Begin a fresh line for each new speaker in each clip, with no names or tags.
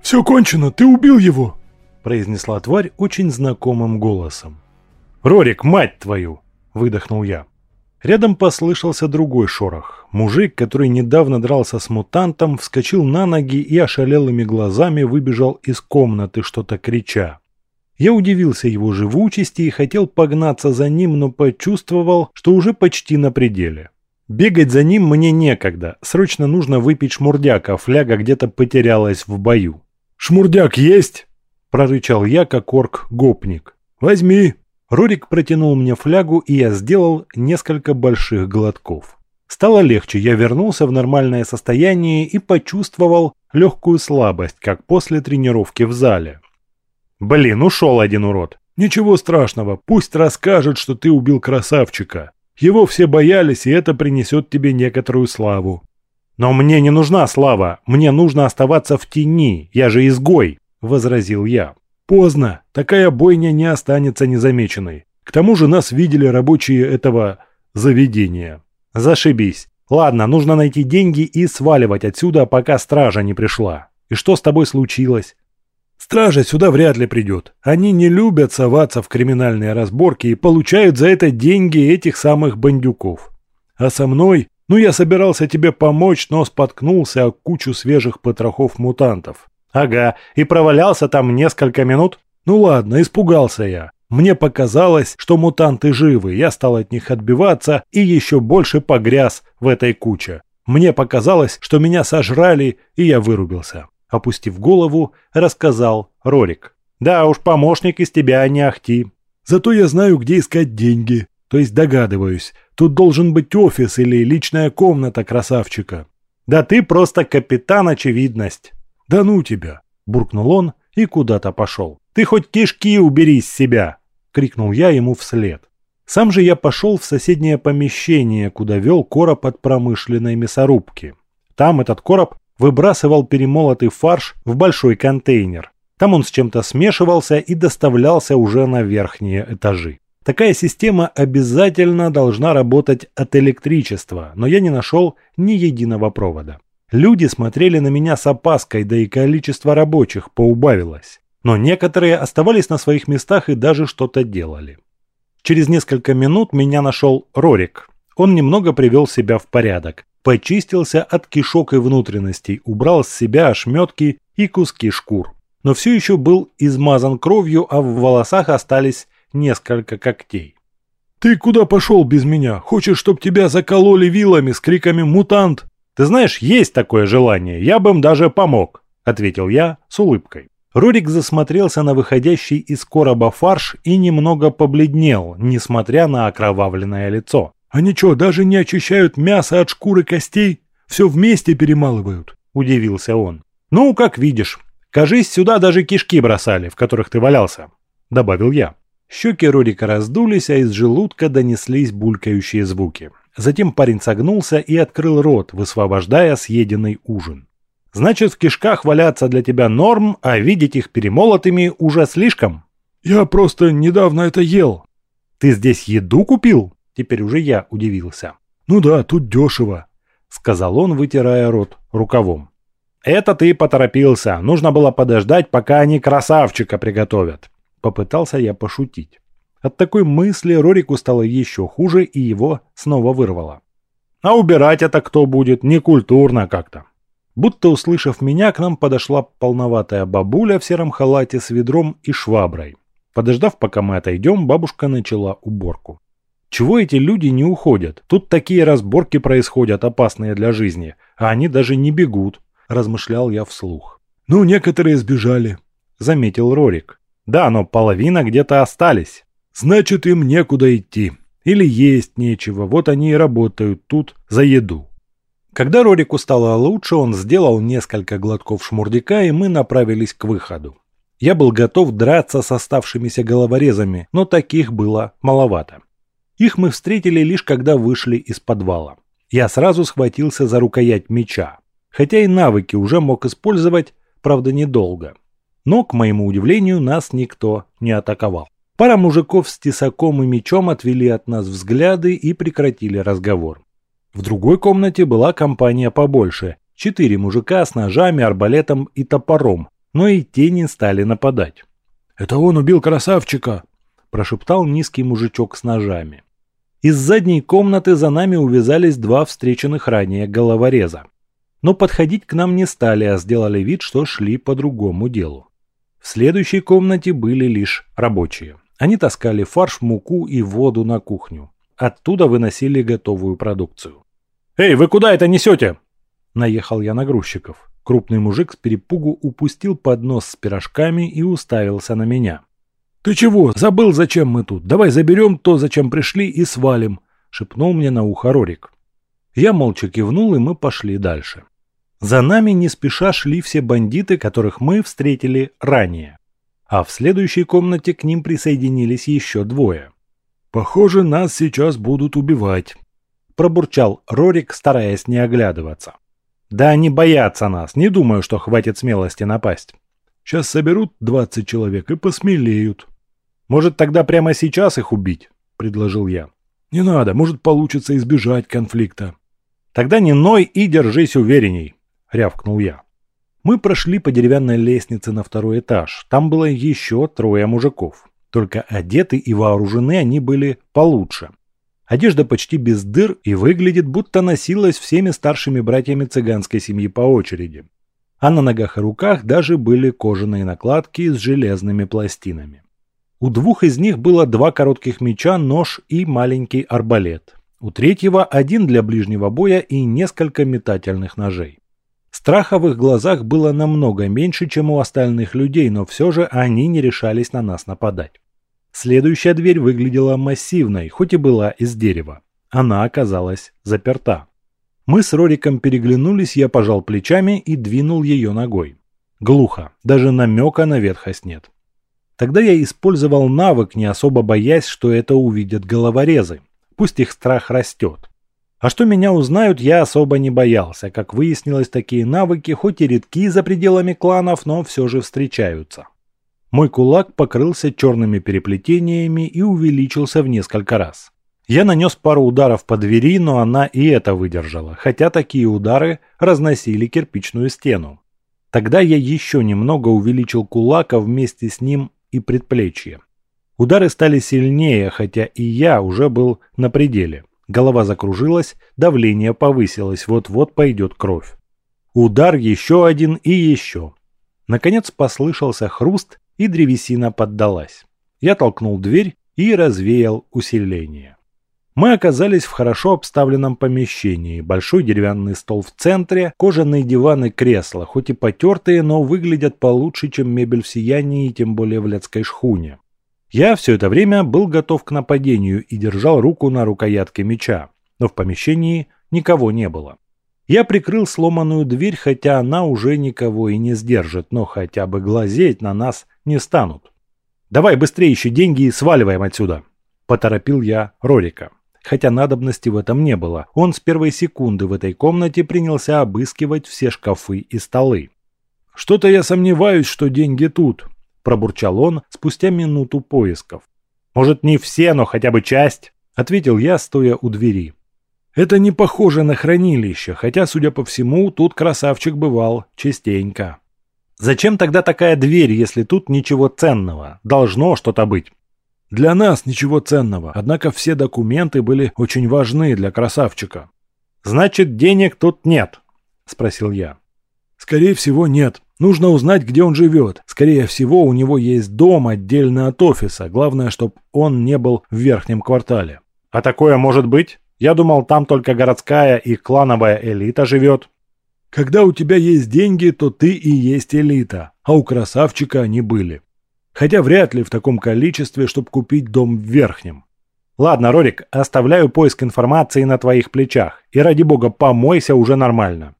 «Все кончено, ты убил его!» произнесла тварь очень знакомым голосом. «Рорик, мать твою!» – выдохнул я. Рядом послышался другой шорох. Мужик, который недавно дрался с мутантом, вскочил на ноги и ошалелыми глазами выбежал из комнаты, что-то крича. Я удивился его живучести и хотел погнаться за ним, но почувствовал, что уже почти на пределе. Бегать за ним мне некогда, срочно нужно выпить шмурдяка, фляга где-то потерялась в бою. «Шмурдяк есть?» – прорычал я, как орк-гопник. «Возьми!» Рорик протянул мне флягу, и я сделал несколько больших глотков. Стало легче, я вернулся в нормальное состояние и почувствовал легкую слабость, как после тренировки в зале. «Блин, ушел один урод!» «Ничего страшного, пусть расскажет, что ты убил красавчика. Его все боялись, и это принесет тебе некоторую славу. «Но мне не нужна слава, мне нужно оставаться в тени, я же изгой», – возразил я. «Поздно, такая бойня не останется незамеченной. К тому же нас видели рабочие этого заведения». «Зашибись. Ладно, нужно найти деньги и сваливать отсюда, пока стража не пришла. И что с тобой случилось?» «Стража сюда вряд ли придет. Они не любят соваться в криминальные разборки и получают за это деньги этих самых бандюков. А со мной ну, я собирался тебе помочь, но споткнулся о кучу свежих потрохов мутантов. Ага, и провалялся там несколько минут? Ну ладно, испугался я. Мне показалось, что мутанты живы, я стал от них отбиваться и еще больше погряз в этой куче. Мне показалось, что меня сожрали, и я вырубился. Опустив голову, рассказал Рорик. Да уж, помощник из тебя не ахти. Зато я знаю, где искать деньги. То есть догадываюсь, тут должен быть офис или личная комната красавчика. Да ты просто капитан очевидность. Да ну тебя, буркнул он и куда-то пошел. Ты хоть кишки убери с себя, крикнул я ему вслед. Сам же я пошел в соседнее помещение, куда вел короб от промышленной мясорубки. Там этот короб выбрасывал перемолотый фарш в большой контейнер. Там он с чем-то смешивался и доставлялся уже на верхние этажи. Такая система обязательно должна работать от электричества, но я не нашел ни единого провода. Люди смотрели на меня с опаской, да и количество рабочих поубавилось. Но некоторые оставались на своих местах и даже что-то делали. Через несколько минут меня нашел Рорик. Он немного привел себя в порядок. Почистился от кишок и внутренностей, убрал с себя ошметки и куски шкур. Но все еще был измазан кровью, а в волосах остались несколько когтей. «Ты куда пошел без меня? Хочешь, чтоб тебя закололи вилами с криками «Мутант»?» «Ты знаешь, есть такое желание, я бы им даже помог», — ответил я с улыбкой. Рорик засмотрелся на выходящий из короба фарш и немного побледнел, несмотря на окровавленное лицо. «Они что, даже не очищают мясо от шкуры костей? Все вместе перемалывают?» – удивился он. «Ну, как видишь. Кажись, сюда даже кишки бросали, в которых ты валялся», – добавил я. Щеки Рорика раздулись, а из желудка донеслись булькающие звуки. Затем парень согнулся и открыл рот, высвобождая съеденный ужин. «Значит, в кишках валяться для тебя норм, а видеть их перемолотыми уже слишком?» «Я просто недавно это ел». «Ты здесь еду купил?» Теперь уже я удивился. «Ну да, тут дешево», — сказал он, вытирая рот рукавом. «Это ты поторопился. Нужно было подождать, пока они красавчика приготовят. Попытался я пошутить. От такой мысли Рорику стало еще хуже, и его снова вырвало. «А убирать это кто будет? Некультурно как-то». Будто услышав меня, к нам подошла полноватая бабуля в сером халате с ведром и шваброй. Подождав, пока мы отойдем, бабушка начала уборку. Чего эти люди не уходят? Тут такие разборки происходят, опасные для жизни, а они даже не бегут, размышлял я вслух. Ну, некоторые сбежали, заметил Рорик. Да, но половина где-то остались. Значит, им некуда идти. Или есть нечего, вот они и работают тут за еду. Когда Рорику стало лучше, он сделал несколько глотков шмурдяка, и мы направились к выходу. Я был готов драться с оставшимися головорезами, но таких было маловато. Их мы встретили лишь когда вышли из подвала. Я сразу схватился за рукоять меча, хотя и навыки уже мог использовать, правда недолго. Но, к моему удивлению, нас никто не атаковал. Пара мужиков с тесаком и мечом отвели от нас взгляды и прекратили разговор. В другой комнате была компания побольше. Четыре мужика с ножами, арбалетом и топором, но и те не стали нападать.
«Это он убил красавчика!»
– прошептал низкий мужичок с ножами. Из задней комнаты за нами увязались два встреченных ранее головореза. Но подходить к нам не стали, а сделали вид, что шли по другому делу. В следующей комнате были лишь рабочие. Они таскали фарш, муку и воду на кухню. Оттуда выносили готовую продукцию. «Эй, вы куда это несете?» Наехал я на грузчиков. Крупный мужик с перепугу упустил поднос с пирожками и уставился на меня.
«Ты чего? Забыл, зачем мы тут? Давай заберем то, зачем пришли, и свалим», — шепнул мне на ухо Рорик.
Я молча кивнул, и мы пошли дальше. За нами не спеша шли все бандиты, которых мы встретили ранее. А в следующей комнате к ним присоединились еще двое.
«Похоже, нас сейчас будут убивать», —
пробурчал Рорик, стараясь не оглядываться. «Да они боятся нас, не думаю, что хватит смелости напасть».
Сейчас соберут 20 человек и посмелеют.
Может, тогда прямо сейчас их убить? Предложил я.
Не надо, может, получится избежать конфликта.
Тогда не ной и держись уверенней, рявкнул я. Мы прошли по деревянной лестнице на второй этаж. Там было еще трое мужиков. Только одеты и вооружены они были получше. Одежда почти без дыр и выглядит, будто носилась всеми старшими братьями цыганской семьи по очереди а на ногах и руках даже были кожаные накладки с железными пластинами. У двух из них было два коротких меча, нож и маленький арбалет. У третьего один для ближнего боя и несколько метательных ножей. Страха в их глазах было намного меньше, чем у остальных людей, но все же они не решались на нас нападать. Следующая дверь выглядела массивной, хоть и была из дерева. Она оказалась заперта. Мы с Рориком переглянулись, я пожал плечами и двинул ее ногой. Глухо, даже намека на ветхость нет. Тогда я использовал навык, не особо боясь, что это увидят головорезы. Пусть их страх растет. А что меня узнают, я особо не боялся. Как выяснилось, такие навыки хоть и редки за пределами кланов, но все же встречаются. Мой кулак покрылся черными переплетениями и увеличился в несколько раз. Я нанес пару ударов по двери, но она и это выдержала, хотя такие удары разносили кирпичную стену. Тогда я еще немного увеличил кулака вместе с ним и предплечье. Удары стали сильнее, хотя и я уже был на пределе. Голова закружилась, давление повысилось, вот-вот пойдет кровь. Удар еще один и еще. Наконец послышался хруст, и древесина поддалась. Я толкнул дверь и развеял усиление. Мы оказались в хорошо обставленном помещении. Большой деревянный стол в центре, кожаные диваны, кресла, хоть и потертые, но выглядят получше, чем мебель в сиянии и тем более в лецкой шхуне. Я все это время был готов к нападению и держал руку на рукоятке меча, но в помещении никого не было. Я прикрыл сломанную дверь, хотя она уже никого и не сдержит, но хотя бы глазеть на нас не станут. «Давай быстрее ищи деньги и сваливаем отсюда», – поторопил я Рорика хотя надобности в этом не было. Он с первой секунды в этой комнате принялся обыскивать все шкафы и столы.
«Что-то я сомневаюсь, что деньги тут», – пробурчал он спустя минуту поисков.
«Может, не все, но хотя бы часть?» – ответил я, стоя у двери.
«Это не похоже на хранилище, хотя, судя по всему, тут красавчик бывал частенько».
«Зачем тогда такая дверь, если тут ничего ценного? Должно что-то быть».
Для нас ничего ценного, однако все документы были очень важны для красавчика.
«Значит, денег тут нет?» – спросил я.
«Скорее всего, нет. Нужно узнать, где он живет. Скорее всего, у него есть дом отдельно от офиса. Главное, чтобы он не был в верхнем квартале».
«А такое может быть? Я думал, там только городская и клановая элита живет».
«Когда у тебя есть деньги, то ты и есть элита, а у красавчика они были. Хотя вряд ли в таком количестве, чтобы купить дом в Верхнем.
Ладно, Рорик, оставляю поиск информации на твоих плечах. И ради бога, помойся уже нормально.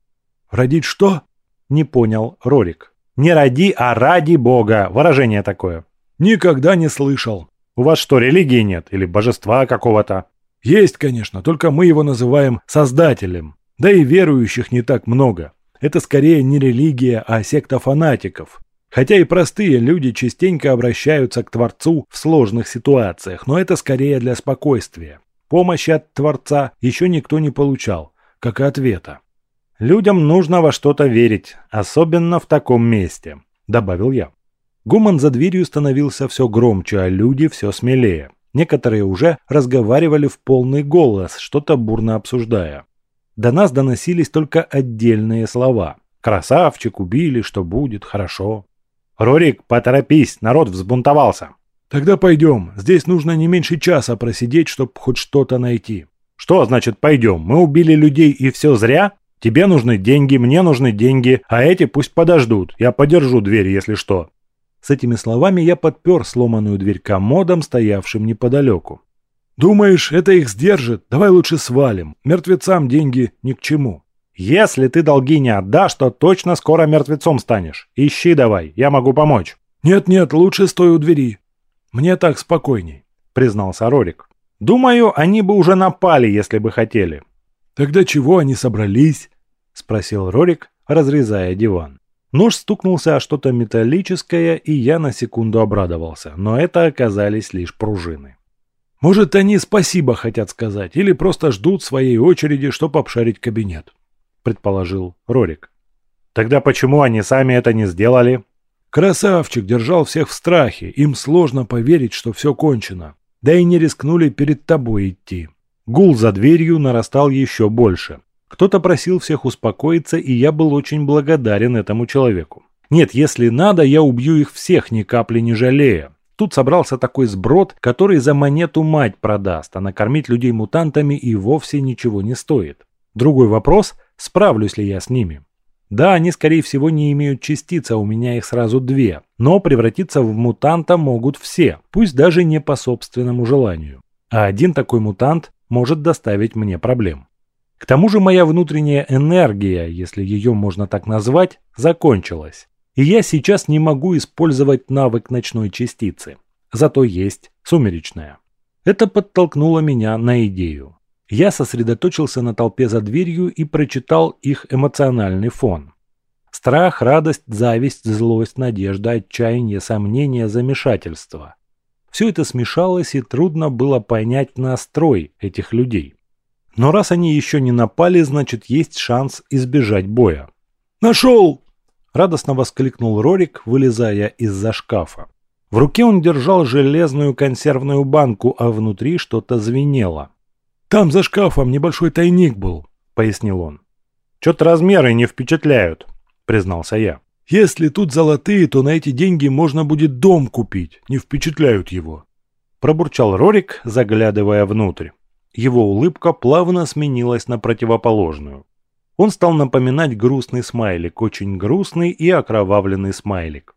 Родить что?
Не понял Рорик. Не ради, а ради бога. Выражение такое.
Никогда не слышал.
У вас что, религии нет? Или божества какого-то?
Есть, конечно, только мы его называем Создателем. Да и верующих не так много. Это скорее не религия, а секта фанатиков. Хотя и простые люди частенько обращаются к Творцу в сложных ситуациях, но это скорее для спокойствия. Помощи от Творца еще никто не получал, как и ответа.
«Людям нужно во что-то верить, особенно в таком месте», – добавил я.
Гуман за дверью становился все громче, а люди все смелее. Некоторые уже разговаривали в полный голос, что-то бурно обсуждая. До нас доносились только отдельные слова. «Красавчик, убили, что будет, хорошо».
«Рорик, поторопись, народ взбунтовался».
«Тогда пойдем. Здесь нужно не меньше часа просидеть, чтобы хоть что-то найти».
«Что значит пойдем? Мы убили людей и все зря? Тебе нужны деньги, мне нужны деньги, а эти пусть подождут. Я подержу дверь, если что».
С этими словами я подпер сломанную дверь комодом, стоявшим неподалеку. «Думаешь, это их сдержит? Давай лучше свалим. Мертвецам деньги ни к чему».
«Если ты долги не отдашь, то точно скоро мертвецом станешь. Ищи давай, я могу помочь».
«Нет-нет, лучше стой у двери. Мне так спокойней», — признался Рорик.
«Думаю, они бы уже напали, если бы хотели».
«Тогда чего они собрались?» — спросил Рорик, разрезая диван. Нож стукнулся о что-то металлическое, и я на секунду обрадовался, но это оказались лишь пружины. Может, они спасибо хотят сказать, или просто ждут своей очереди, чтобы обшарить кабинет, предположил Рорик.
Тогда почему они сами это не сделали?
Красавчик держал всех в страхе, им сложно поверить, что все кончено. Да и не рискнули перед тобой идти.
Гул за дверью нарастал еще больше. Кто-то просил всех успокоиться, и я был очень благодарен этому человеку. Нет, если надо, я убью их всех, ни капли не жалея. Тут собрался такой сброд, который за монету мать продаст, а накормить людей мутантами и вовсе ничего не стоит. Другой вопрос, справлюсь ли я с ними. Да, они, скорее всего, не имеют частиц, а у меня их сразу две. Но превратиться в мутанта могут все, пусть даже не по собственному желанию. А один такой мутант может доставить мне проблем. К тому же моя внутренняя энергия, если ее можно так назвать, закончилась. И я сейчас не могу использовать навык ночной частицы. Зато есть сумеречная. Это подтолкнуло меня на идею. Я сосредоточился на толпе за дверью и прочитал их эмоциональный фон. Страх, радость, зависть, злость, надежда, отчаяние, сомнение, замешательство. Все это смешалось, и трудно было понять настрой этих людей. Но раз они еще не напали, значит есть шанс избежать боя.
«Нашел!»
Радостно воскликнул Рорик, вылезая из-за шкафа. В руке он держал железную консервную банку, а внутри что-то звенело.
«Там за шкафом небольшой тайник был», — пояснил он.
«Чё-то размеры не впечатляют», — признался я.
«Если тут золотые, то на эти деньги можно будет дом купить, не впечатляют его», —
пробурчал Рорик, заглядывая внутрь. Его улыбка плавно сменилась на противоположную. Он стал напоминать грустный смайлик, очень грустный и окровавленный смайлик.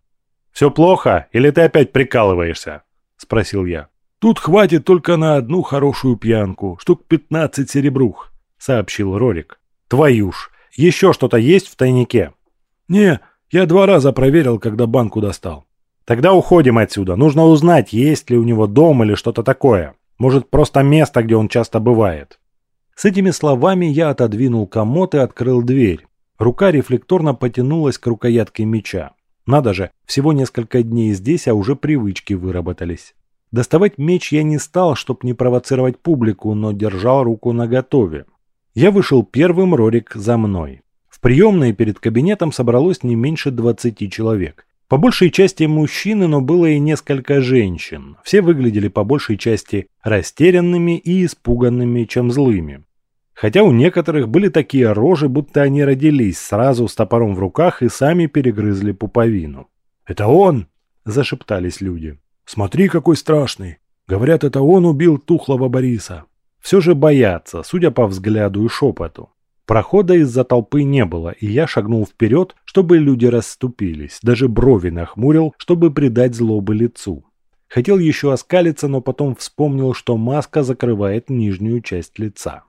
«Все плохо? Или ты опять прикалываешься?» – спросил я.
«Тут хватит только на одну хорошую пьянку, штук пятнадцать серебрух», – сообщил Рорик.
«Твою ж! Еще что-то есть в тайнике?»
«Не, я два раза проверил, когда банку достал».
«Тогда уходим отсюда. Нужно узнать, есть ли у него дом или что-то такое. Может, просто место, где он часто бывает».
С этими словами я отодвинул комод и открыл дверь. Рука рефлекторно потянулась к рукоятке меча. Надо же, всего несколько дней здесь, а уже привычки выработались. Доставать меч я не стал, чтобы не провоцировать публику, но держал руку наготове. Я вышел первым, Рорик за мной. Приемной перед кабинетом собралось не меньше 20 человек. По большей части мужчины, но было и несколько женщин. Все выглядели по большей части растерянными и испуганными, чем злыми. Хотя у некоторых были такие рожи, будто они родились сразу с топором в руках и сами перегрызли пуповину. «Это он!» – зашептались люди. «Смотри, какой страшный! Говорят, это он убил тухлого Бориса!» Все же боятся, судя по взгляду и шепоту. Прохода из-за толпы не было, и я шагнул вперед, чтобы люди расступились, даже брови нахмурил, чтобы придать злобы лицу. Хотел еще оскалиться, но потом вспомнил, что маска закрывает нижнюю часть лица.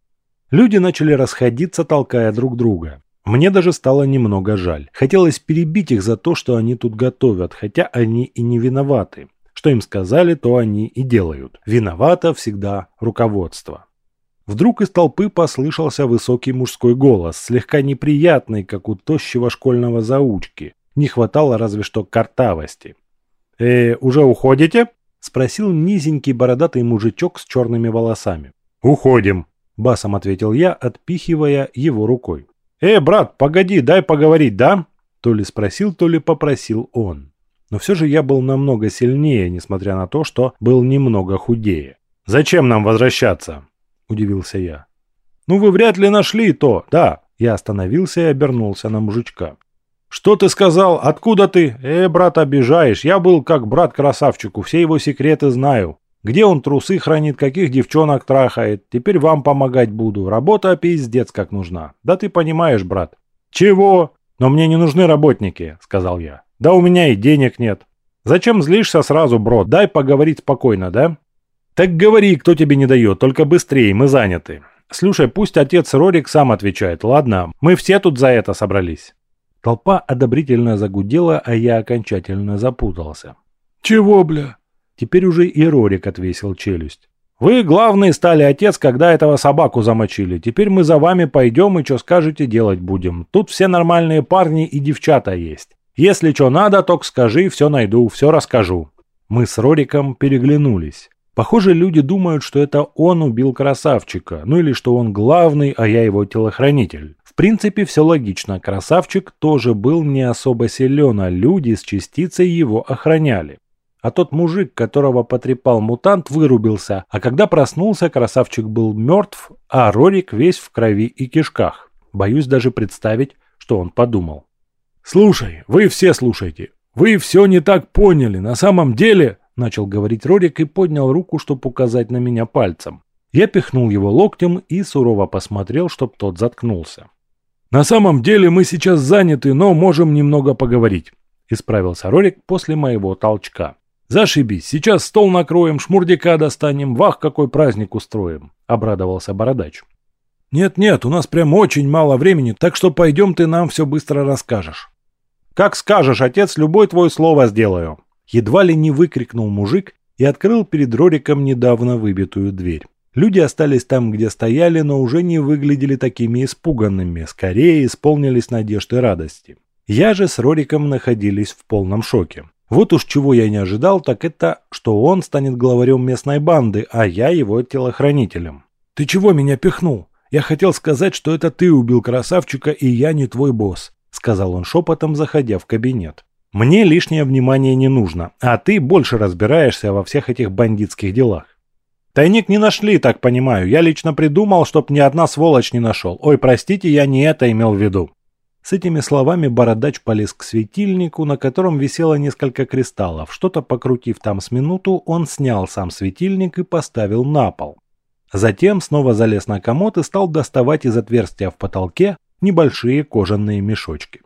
Люди начали расходиться, толкая друг друга. Мне даже стало немного жаль. Хотелось перебить их за то, что они тут готовят, хотя они и не виноваты. Что им сказали, то они и делают. Виновато всегда руководство. Вдруг из толпы послышался высокий мужской голос, слегка неприятный, как у тощего школьного заучки. Не хватало разве что картавости. «Э, уже уходите?» – спросил низенький бородатый мужичок с черными волосами.
«Уходим», – басом ответил я, отпихивая его рукой. «Э, брат, погоди, дай поговорить, да?» То ли спросил, то ли попросил он. Но все же я был намного сильнее, несмотря на то, что был немного худее. «Зачем нам возвращаться?» – удивился я. «Ну вы вряд ли нашли то, да». Я остановился и обернулся на мужичка. «Что ты сказал? Откуда ты? Э, брат, обижаешь. Я был как брат красавчику, все его секреты знаю. Где он трусы хранит, каких девчонок трахает. Теперь вам помогать буду. Работа пиздец как нужна. Да ты понимаешь, брат». «Чего? Но мне не нужны работники», — сказал я. «Да у меня и денег нет». «Зачем злишься сразу, бро? Дай поговорить спокойно, да?» «Так говори, кто тебе не дает, только быстрее, мы заняты. Слушай, пусть отец Рорик сам отвечает, ладно? Мы все тут за это собрались».
Толпа одобрительно загудела, а я окончательно запутался.
«Чего, бля?»
Теперь уже и Рорик отвесил челюсть.
«Вы главный стали отец, когда этого собаку замочили. Теперь мы за вами пойдем и что скажете делать будем. Тут все нормальные парни и девчата есть. Если что надо, только скажи, все найду, все расскажу».
Мы с Рориком переглянулись. Похоже, люди думают, что это он убил красавчика, ну или что он главный, а я его телохранитель. В принципе, все логично. Красавчик тоже был не особо силен, а люди с частицей его охраняли. А тот мужик, которого потрепал мутант, вырубился, а когда проснулся, красавчик был мертв, а Рорик весь в крови и кишках. Боюсь даже представить, что он подумал.
«Слушай, вы все слушайте. Вы все не так поняли. На самом деле начал говорить Рорик и поднял руку, чтобы указать на меня пальцем. Я пихнул его локтем и сурово посмотрел, чтоб тот заткнулся. «На самом деле мы сейчас заняты, но можем немного поговорить», – исправился Рорик после моего толчка. «Зашибись, сейчас стол накроем, шмурдяка достанем, вах, какой праздник устроим», – обрадовался Бородач. «Нет-нет, у нас прям очень мало времени, так что пойдем ты нам все быстро расскажешь».
«Как скажешь, отец, любое твое слово сделаю», Едва ли не выкрикнул мужик и открыл перед Рориком недавно выбитую дверь. Люди остались там, где стояли, но уже не выглядели такими испуганными, скорее исполнились надежд и радости. Я же с Рориком находились в полном шоке. Вот уж чего я не ожидал, так это, что он станет главарем местной банды, а я его телохранителем.
«Ты чего меня пихнул? Я хотел сказать, что это ты убил красавчика, и я не твой босс», сказал он шепотом, заходя в кабинет.
Мне лишнее внимание не нужно, а ты больше разбираешься во всех этих бандитских делах. Тайник не нашли, так понимаю. Я лично придумал, чтоб ни одна сволочь не нашел. Ой, простите, я не это имел в виду. С этими словами бородач полез к светильнику, на котором висело несколько кристаллов. Что-то покрутив там с минуту, он снял сам светильник и поставил на пол. Затем снова залез на комод и стал доставать из отверстия в потолке небольшие кожаные мешочки.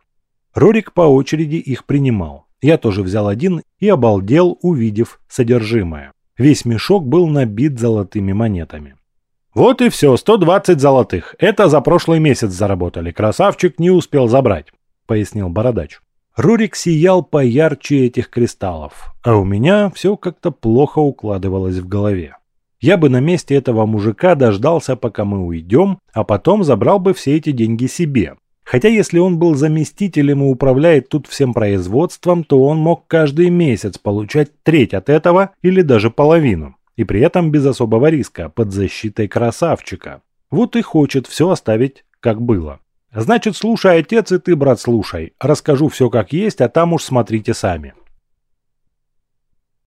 Рорик по очереди их принимал. Я тоже взял один и обалдел, увидев содержимое. Весь мешок был набит золотыми монетами.
«Вот и все, 120 золотых. Это за прошлый месяц заработали. Красавчик не успел забрать», — пояснил Бородач.
Рурик сиял поярче этих кристаллов, а у меня все как-то плохо укладывалось в голове. Я бы на месте этого мужика дождался, пока мы уйдем, а потом забрал бы все эти деньги себе. Хотя если он был заместителем и управляет тут всем производством, то он мог каждый месяц получать треть от этого или даже половину. И при этом без особого риска, под защитой красавчика. Вот и хочет все оставить как было. Значит, слушай, отец, и ты, брат, слушай. Расскажу все как есть, а там уж смотрите сами.